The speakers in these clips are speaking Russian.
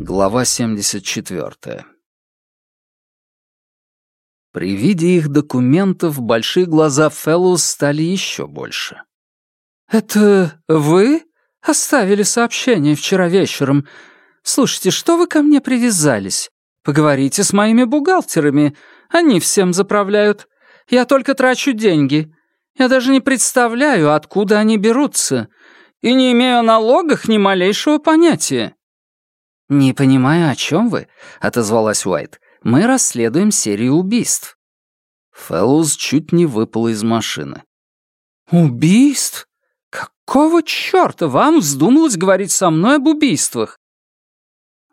Глава 74. При виде их документов большие глаза Фэллоус стали еще больше. «Это вы оставили сообщение вчера вечером? Слушайте, что вы ко мне привязались? Поговорите с моими бухгалтерами. Они всем заправляют. Я только трачу деньги. Я даже не представляю, откуда они берутся. И не имею о налогах ни малейшего понятия». «Не понимаю, о чем вы?» — отозвалась Уайт. «Мы расследуем серию убийств». Фэллоус чуть не выпал из машины. «Убийств? Какого чёрта вам вздумалось говорить со мной об убийствах?»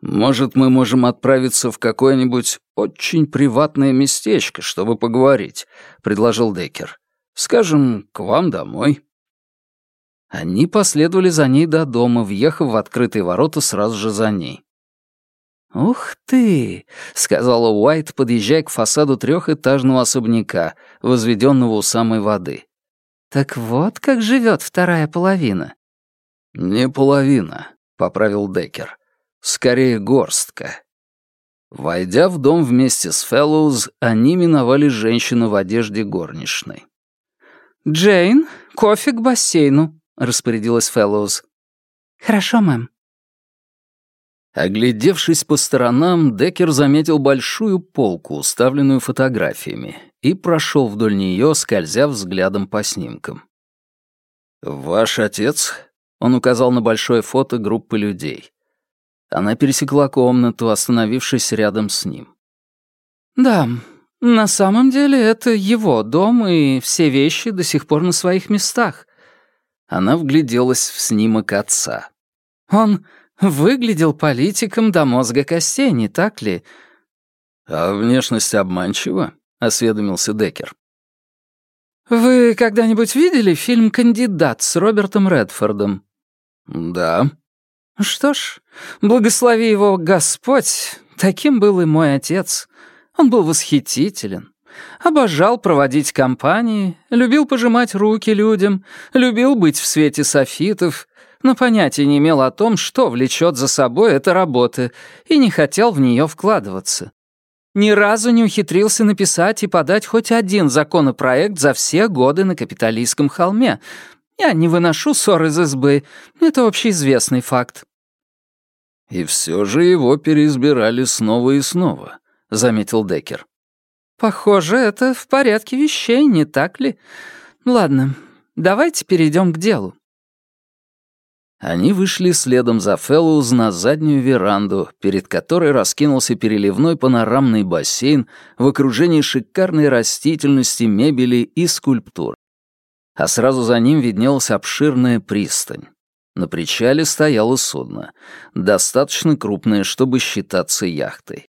«Может, мы можем отправиться в какое-нибудь очень приватное местечко, чтобы поговорить», — предложил Деккер. «Скажем, к вам домой». Они последовали за ней до дома, въехав в открытые ворота сразу же за ней. «Ух ты!» — сказала Уайт, подъезжая к фасаду трехэтажного особняка, возведенного у самой воды. «Так вот как живет вторая половина». «Не половина», — поправил Деккер. «Скорее горстка». Войдя в дом вместе с Фэллоуз, они миновали женщину в одежде горничной. «Джейн, кофе к бассейну», — распорядилась Фэллоуз. «Хорошо, мэм». Оглядевшись по сторонам, Деккер заметил большую полку, уставленную фотографиями, и прошел вдоль нее, скользя взглядом по снимкам. «Ваш отец?» — он указал на большое фото группы людей. Она пересекла комнату, остановившись рядом с ним. «Да, на самом деле это его дом, и все вещи до сих пор на своих местах». Она вгляделась в снимок отца. «Он Выглядел политиком до мозга костей, не так ли? А внешность обманчива, осведомился Деккер. Вы когда-нибудь видели фильм «Кандидат» с Робертом Редфордом? Да. Что ж, благослови его Господь, таким был и мой отец. Он был восхитителен. Обожал проводить компании, любил пожимать руки людям, любил быть в свете софитов, но понятия не имел о том, что влечет за собой эта работа, и не хотел в нее вкладываться. Ни разу не ухитрился написать и подать хоть один законопроект за все годы на капиталистском холме. Я не выношу ссор из избы, это общеизвестный факт. «И все же его переизбирали снова и снова», — заметил Деккер. «Похоже, это в порядке вещей, не так ли? Ладно, давайте перейдем к делу. Они вышли следом за Фэллоуз на заднюю веранду, перед которой раскинулся переливной панорамный бассейн в окружении шикарной растительности, мебели и скульптур. А сразу за ним виднелась обширная пристань. На причале стояло судно, достаточно крупное, чтобы считаться яхтой.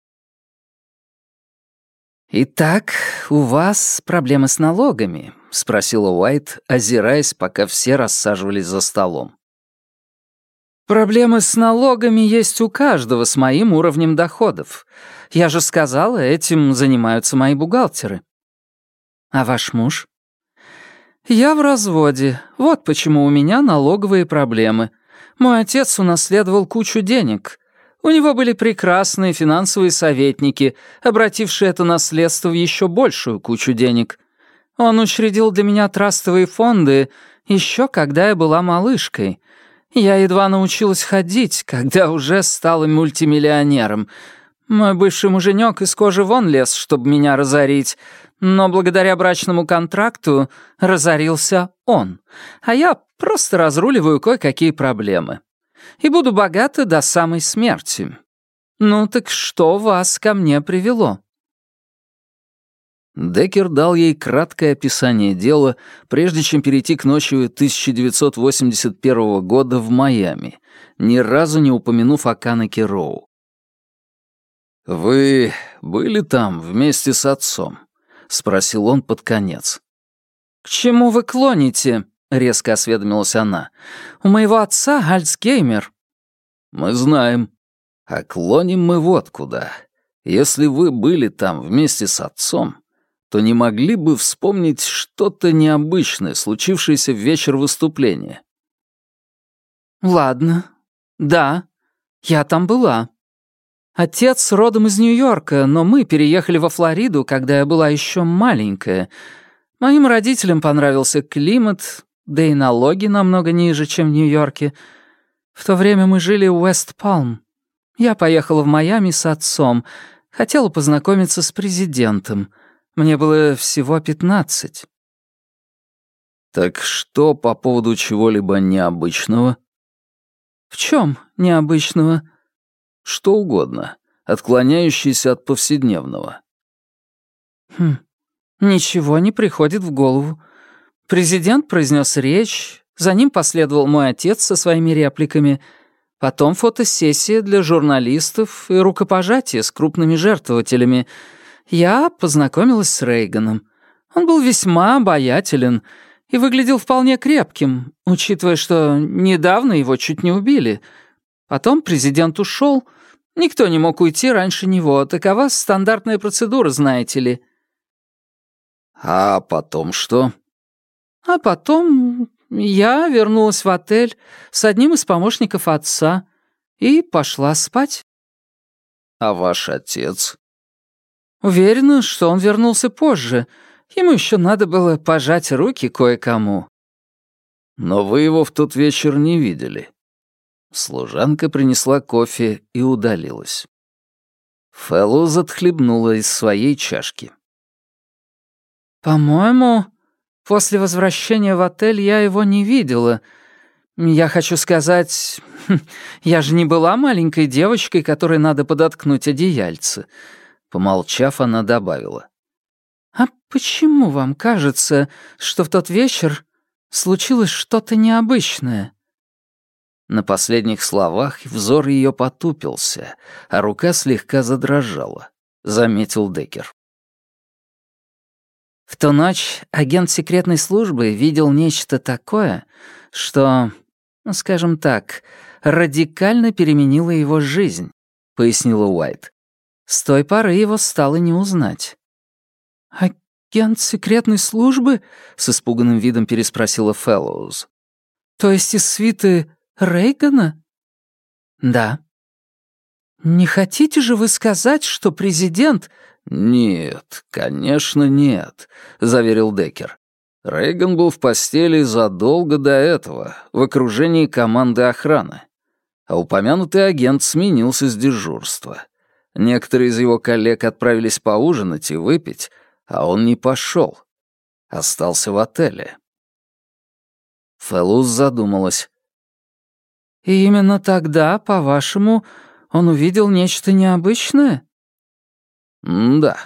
«Итак, у вас проблемы с налогами?» — спросила Уайт, озираясь, пока все рассаживались за столом. Проблемы с налогами есть у каждого с моим уровнем доходов. Я же сказала, этим занимаются мои бухгалтеры. А ваш муж? Я в разводе. Вот почему у меня налоговые проблемы. Мой отец унаследовал кучу денег. У него были прекрасные финансовые советники, обратившие это наследство в еще большую кучу денег. Он учредил для меня трастовые фонды еще когда я была малышкой — я едва научилась ходить, когда уже стала мультимиллионером. Мой бывший муженек из кожи вон лез, чтобы меня разорить, но благодаря брачному контракту разорился он, а я просто разруливаю кое-какие проблемы. И буду богата до самой смерти. Ну так что вас ко мне привело?» Деккер дал ей краткое описание дела, прежде чем перейти к ночи 1981 года в Майами, ни разу не упомянув о Канеке Роу. «Вы были там вместе с отцом?» — спросил он под конец. «К чему вы клоните?» — резко осведомилась она. «У моего отца Альцгеймер». «Мы знаем. А клоним мы вот куда. Если вы были там вместе с отцом, то не могли бы вспомнить что-то необычное, случившееся в вечер выступления? «Ладно. Да, я там была». Отец родом из Нью-Йорка, но мы переехали во Флориду, когда я была еще маленькая. Моим родителям понравился климат, да и налоги намного ниже, чем в Нью-Йорке. В то время мы жили в Уэст-Палм. Я поехала в Майами с отцом, хотела познакомиться с президентом. Мне было всего пятнадцать. Так что по поводу чего-либо необычного? В чем необычного? Что угодно, отклоняющийся от повседневного. Хм, ничего не приходит в голову. Президент произнес речь, за ним последовал мой отец со своими репликами, потом фотосессия для журналистов и рукопожатие с крупными жертвователями. Я познакомилась с Рейганом. Он был весьма обаятелен и выглядел вполне крепким, учитывая, что недавно его чуть не убили. Потом президент ушел. Никто не мог уйти раньше него. Такова стандартная процедура, знаете ли. А потом что? А потом я вернулась в отель с одним из помощников отца и пошла спать. А ваш отец? Уверена, что он вернулся позже. Ему еще надо было пожать руки кое-кому. Но вы его в тот вечер не видели. Служанка принесла кофе и удалилась. Фэллоуз отхлебнула из своей чашки. «По-моему, После возвращения в отель я его не видела. Я хочу сказать, я же не была маленькой девочкой, которой надо подоткнуть одеяльце. Помолчав, она добавила. «А почему вам кажется, что в тот вечер случилось что-то необычное?» На последних словах взор ее потупился, а рука слегка задрожала, заметил Деккер. В ту ночь агент секретной службы видел нечто такое, что, ну, скажем так, радикально переменило его жизнь, пояснила Уайт. С той поры его стало не узнать. «Агент секретной службы?» — с испуганным видом переспросила Фэллоуз. «То есть из свиты Рейгана?» «Да». «Не хотите же вы сказать, что президент «Нет, конечно, нет», — заверил Деккер. Рейган был в постели задолго до этого, в окружении команды охраны. А упомянутый агент сменился с дежурства. Некоторые из его коллег отправились поужинать и выпить, а он не пошел. Остался в отеле. Фэллоус задумалась. «И именно тогда, по-вашему, он увидел нечто необычное?» «Да».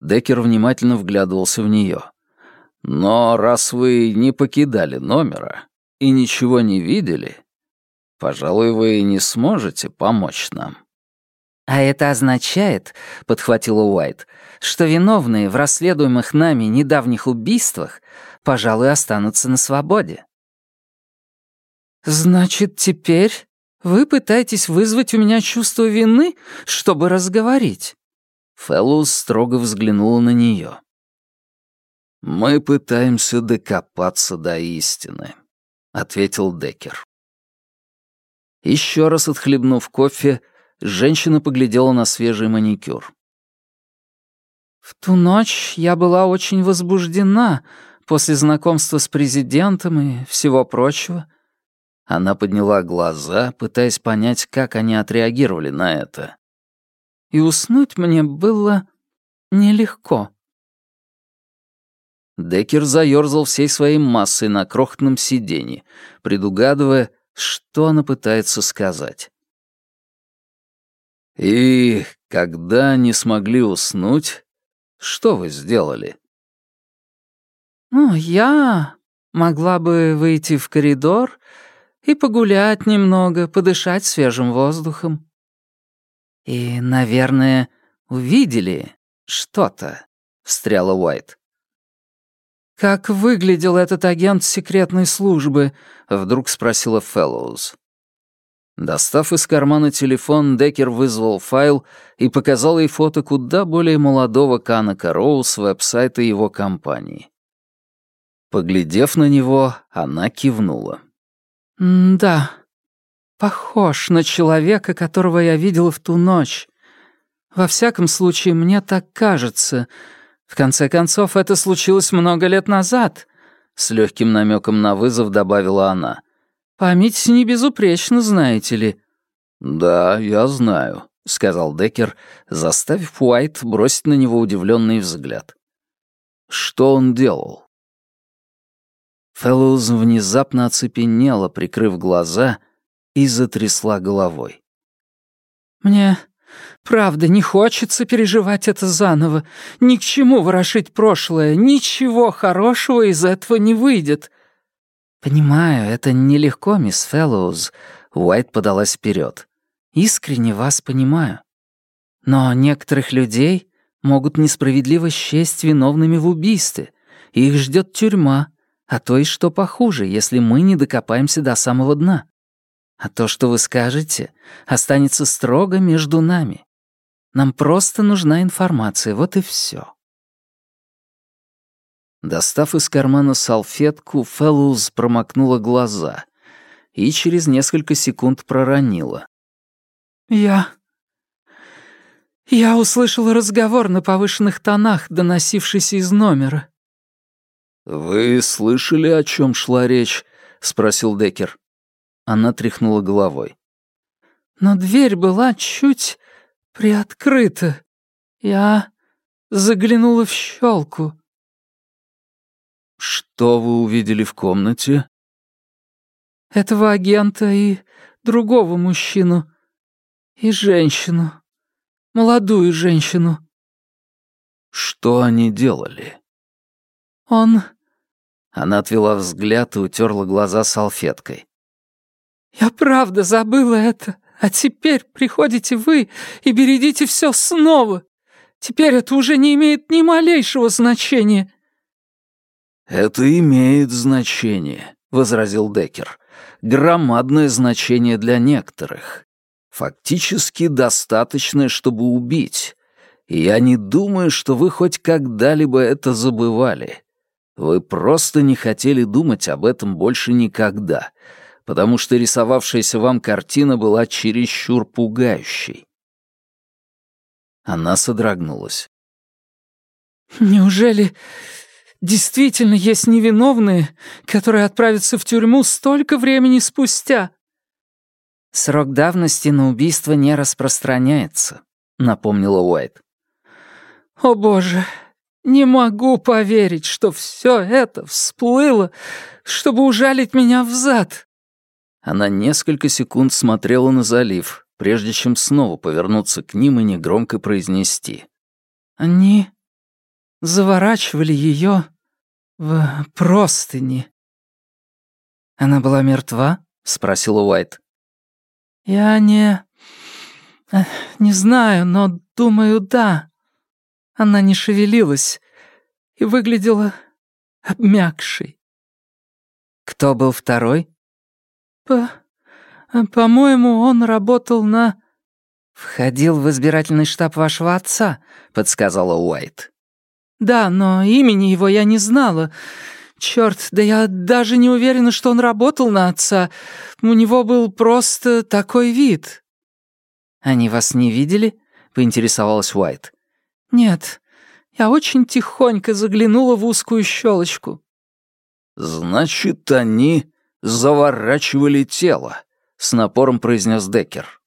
Деккер внимательно вглядывался в нее. «Но раз вы не покидали номера и ничего не видели, пожалуй, вы не сможете помочь нам». «А это означает, — подхватила Уайт, — что виновные в расследуемых нами недавних убийствах, пожалуй, останутся на свободе». «Значит, теперь вы пытаетесь вызвать у меня чувство вины, чтобы разговорить?» Фэллоус строго взглянула на нее. «Мы пытаемся докопаться до истины», — ответил Деккер. Еще раз отхлебнув кофе, женщина поглядела на свежий маникюр. «В ту ночь я была очень возбуждена после знакомства с президентом и всего прочего». Она подняла глаза, пытаясь понять, как они отреагировали на это и уснуть мне было нелегко. Деккер заёрзал всей своей массой на крохотном сиденье, предугадывая, что она пытается сказать. «И когда не смогли уснуть, что вы сделали?» «Ну, я могла бы выйти в коридор и погулять немного, подышать свежим воздухом. «И, наверное, увидели что-то», — встряла Уайт. «Как выглядел этот агент секретной службы?» — вдруг спросила Фэллоуз. Достав из кармана телефон, Деккер вызвал файл и показал ей фото куда более молодого Кана Роу с веб-сайта его компании. Поглядев на него, она кивнула. «Да, Похож на человека, которого я видела в ту ночь. Во всяком случае, мне так кажется. В конце концов, это случилось много лет назад», — с легким намеком на вызов добавила она. «Память не безупречна, знаете ли». «Да, я знаю», — сказал Деккер, заставив Уайт бросить на него удивленный взгляд. «Что он делал?» Фэллоуз внезапно оцепенела, прикрыв глаза, и затрясла головой. «Мне правда не хочется переживать это заново. Ни к чему ворошить прошлое. Ничего хорошего из этого не выйдет». «Понимаю, это нелегко, мисс Фэллоуз», — Уайт подалась вперед. «Искренне вас понимаю. Но некоторых людей могут несправедливо счесть виновными в убийстве. Их ждет тюрьма, а то и что похуже, если мы не докопаемся до самого дна. А то, что вы скажете, останется строго между нами. Нам просто нужна информация, вот и все. Достав из кармана салфетку, Фэллоуз промокнула глаза и через несколько секунд проронила. «Я... я услышала разговор на повышенных тонах, доносившийся из номера. «Вы слышали, о чем шла речь?» — спросил Деккер. Она тряхнула головой. «Но дверь была чуть приоткрыта. Я заглянула в щелку. «Что вы увидели в комнате?» «Этого агента и другого мужчину. И женщину. Молодую женщину». «Что они делали?» «Он она отвела взгляд и утерла глаза салфеткой. «Я правда забыла это, а теперь приходите вы и бередите все снова. Теперь это уже не имеет ни малейшего значения». «Это имеет значение», — возразил Деккер. «Громадное значение для некоторых. Фактически достаточное, чтобы убить. И я не думаю, что вы хоть когда-либо это забывали. Вы просто не хотели думать об этом больше никогда, потому что рисовавшаяся вам картина была чересчур пугающей. Она содрогнулась. «Неужели действительно есть невиновные, которые отправятся в тюрьму столько времени спустя?» «Срок давности на убийство не распространяется», — напомнила Уайт. «О боже, не могу поверить, что все это всплыло, чтобы ужалить меня взад. Она несколько секунд смотрела на залив, прежде чем снова повернуться к ним и негромко произнести. Они заворачивали ее в простыни. «Она была мертва?» — спросила Уайт. «Я не... Э, не знаю, но думаю, да. Она не шевелилась и выглядела обмякшей. Кто был второй? По... По-моему, он работал на... «Входил в избирательный штаб вашего отца», — подсказала Уайт. «Да, но имени его я не знала. Черт, да я даже не уверена, что он работал на отца. У него был просто такой вид». «Они вас не видели?» — поинтересовалась Уайт. «Нет, я очень тихонько заглянула в узкую щелочку». «Значит, они заворачивали тело», — с напором произнес Деккер.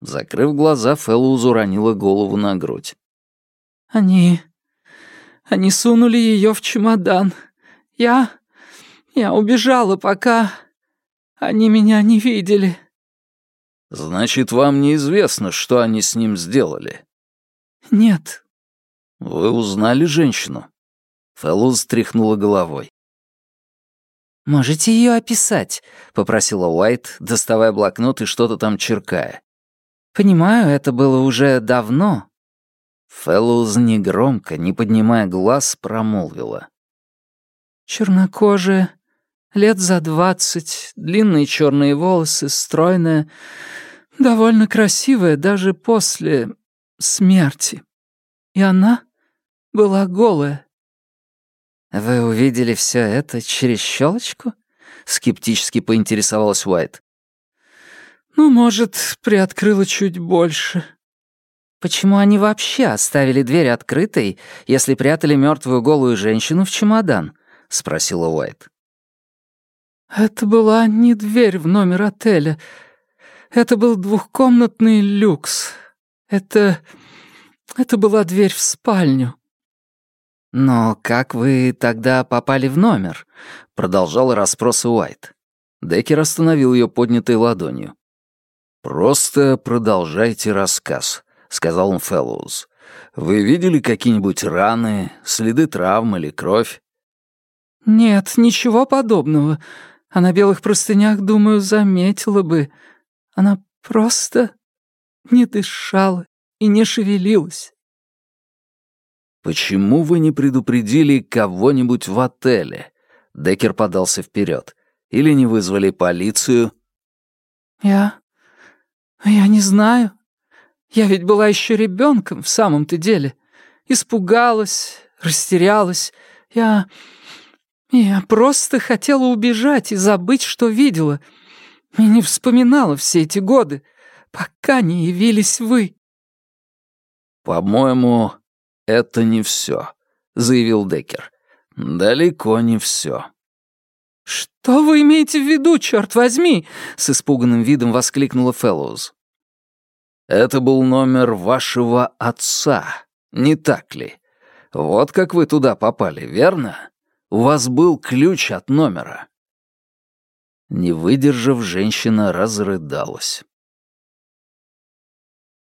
Закрыв глаза, Фэллоуз уронила голову на грудь. «Они... они сунули ее в чемодан. Я... я убежала, пока... они меня не видели». «Значит, вам неизвестно, что они с ним сделали?» «Нет». «Вы узнали женщину?» Фэллоуз тряхнула головой. «Можете ее описать?» — попросила Уайт, доставая блокнот и что-то там черкая. «Понимаю, это было уже давно». Фэллоуз негромко, не поднимая глаз, промолвила. «Чернокожая, лет за двадцать, длинные черные волосы, стройная, довольно красивая даже после смерти. И она была голая. «Вы увидели все это через щелочку?» — скептически поинтересовалась Уайт. «Ну, может, приоткрыла чуть больше». Почему они вообще оставили дверь открытой, если прятали мертвую голую женщину в чемодан? спросила Уайт. Это была не дверь в номер отеля. Это был двухкомнатный люкс. Это... это была дверь в спальню. «Но как вы тогда попали в номер?» — продолжал расспросы Уайт. Деккер остановил ее поднятой ладонью. «Просто продолжайте рассказ», — сказал он Фэллоуз. «Вы видели какие-нибудь раны, следы травм или кровь?» «Нет, ничего подобного. А на белых простынях, думаю, заметила бы. Она просто не дышала и не шевелилась». «Почему вы не предупредили кого-нибудь в отеле?» Деккер подался вперед. «Или не вызвали полицию?» «Я... я не знаю. Я ведь была еще ребенком в самом-то деле. Испугалась, растерялась. Я... я просто хотела убежать и забыть, что видела. И не вспоминала все эти годы, пока не явились вы». «По-моему, это не все», — заявил Деккер. «Далеко не все». «Что вы имеете в виду, черт возьми?» — с испуганным видом воскликнула Фэллоуз. «Это был номер вашего отца, не так ли? Вот как вы туда попали, верно? У вас был ключ от номера». Не выдержав, женщина разрыдалась.